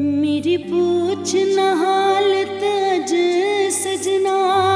मेरी पूछ न हालत सजना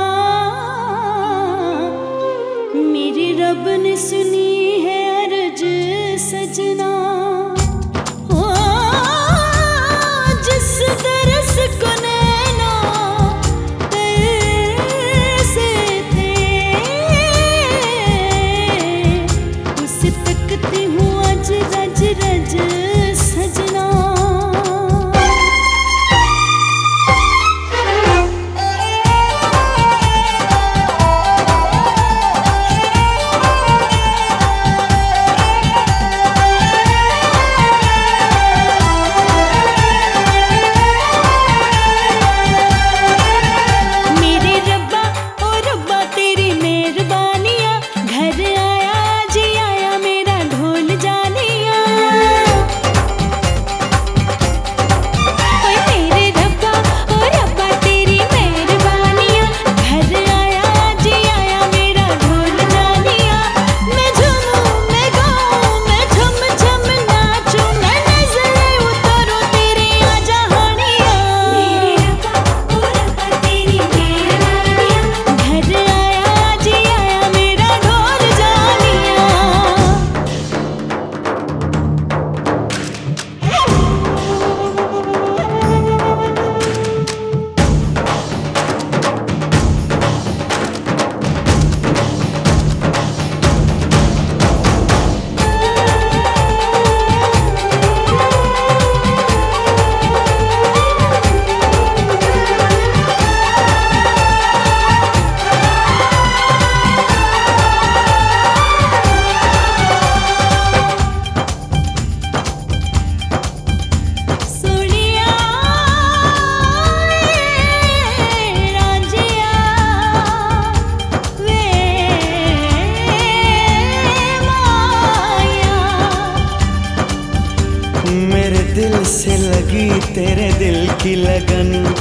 से लगी तेरे दिल की लगन।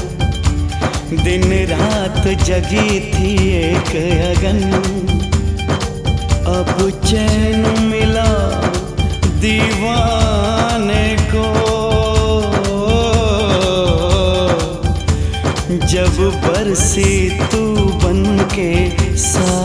दिन रात जगी थी एक अगन। अब चैन मिला दीवाने को। जब बरसी तू बन के सा